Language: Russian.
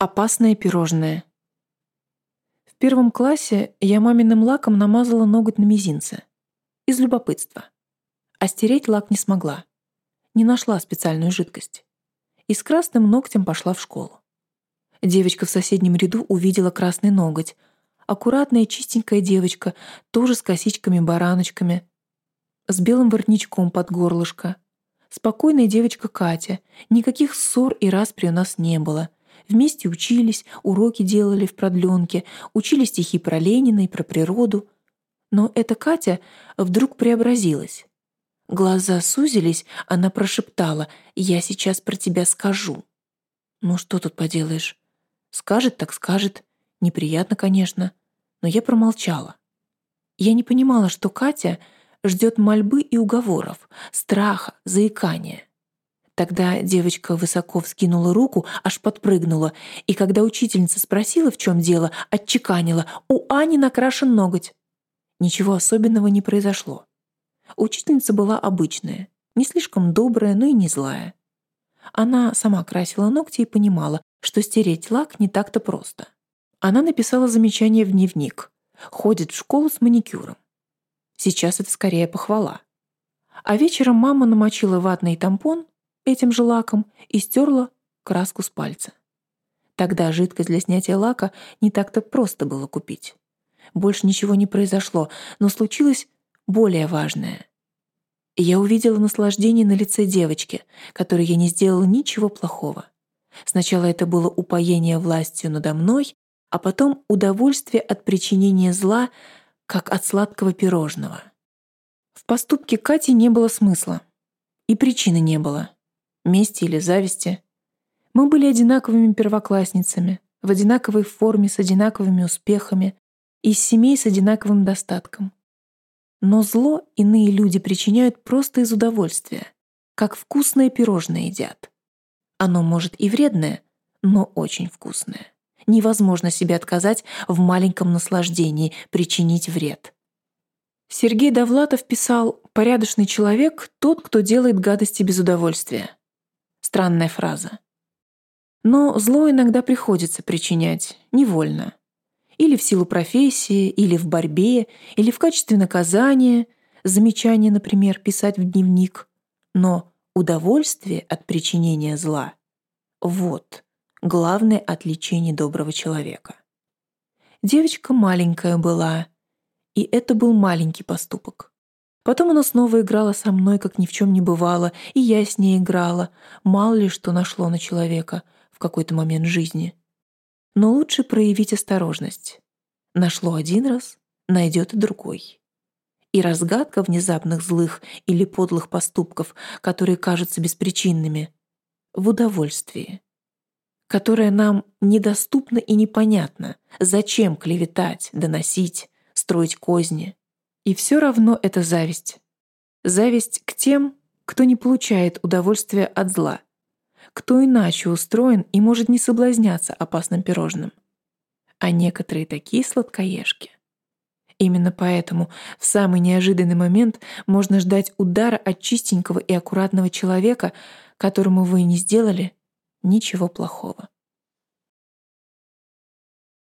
Опасное пирожное. В первом классе я маминым лаком намазала ноготь на мизинце. Из любопытства. А стереть лак не смогла. Не нашла специальную жидкость. И с красным ногтем пошла в школу. Девочка в соседнем ряду увидела красный ноготь. Аккуратная чистенькая девочка, тоже с косичками-бараночками, с белым воротничком под горлышко. Спокойная девочка Катя. Никаких ссор и распри у нас не было — Вместе учились, уроки делали в продленке, учили стихи про Ленина и про природу. Но эта Катя вдруг преобразилась. Глаза сузились, она прошептала «Я сейчас про тебя скажу». Ну что тут поделаешь? Скажет так скажет. Неприятно, конечно. Но я промолчала. Я не понимала, что Катя ждет мольбы и уговоров, страха, заикания. Тогда девочка высоко вскинула руку, аж подпрыгнула, и когда учительница спросила, в чем дело, отчеканила «У Ани накрашен ноготь». Ничего особенного не произошло. Учительница была обычная, не слишком добрая, но и не злая. Она сама красила ногти и понимала, что стереть лак не так-то просто. Она написала замечание в дневник. Ходит в школу с маникюром. Сейчас это скорее похвала. А вечером мама намочила ватный тампон, этим же лаком и стерла краску с пальца. Тогда жидкость для снятия лака не так-то просто было купить. Больше ничего не произошло, но случилось более важное. Я увидела наслаждение на лице девочки, которой я не сделала ничего плохого. Сначала это было упоение властью надо мной, а потом удовольствие от причинения зла, как от сладкого пирожного. В поступке Кати не было смысла. И причины не было мести или зависти. Мы были одинаковыми первоклассницами, в одинаковой форме, с одинаковыми успехами, из семей с одинаковым достатком. Но зло иные люди причиняют просто из удовольствия, как вкусное пирожное едят. Оно может и вредное, но очень вкусное. Невозможно себе отказать в маленьком наслаждении, причинить вред. Сергей Довлатов писал «Порядочный человек — тот, кто делает гадости без удовольствия». Странная фраза. Но зло иногда приходится причинять невольно. Или в силу профессии, или в борьбе, или в качестве наказания, замечание, например, писать в дневник. Но удовольствие от причинения зла — вот главное отличие доброго человека. Девочка маленькая была, и это был маленький поступок. Потом она снова играла со мной, как ни в чем не бывало, и я с ней играла. Мало ли что нашло на человека в какой-то момент жизни. Но лучше проявить осторожность. Нашло один раз, найдет и другой. И разгадка внезапных злых или подлых поступков, которые кажутся беспричинными, в удовольствии, которое нам недоступно и непонятно, зачем клеветать, доносить, строить козни. И все равно это зависть. Зависть к тем, кто не получает удовольствия от зла, кто иначе устроен и может не соблазняться опасным пирожным. А некоторые такие сладкоежки. Именно поэтому в самый неожиданный момент можно ждать удара от чистенького и аккуратного человека, которому вы не сделали ничего плохого.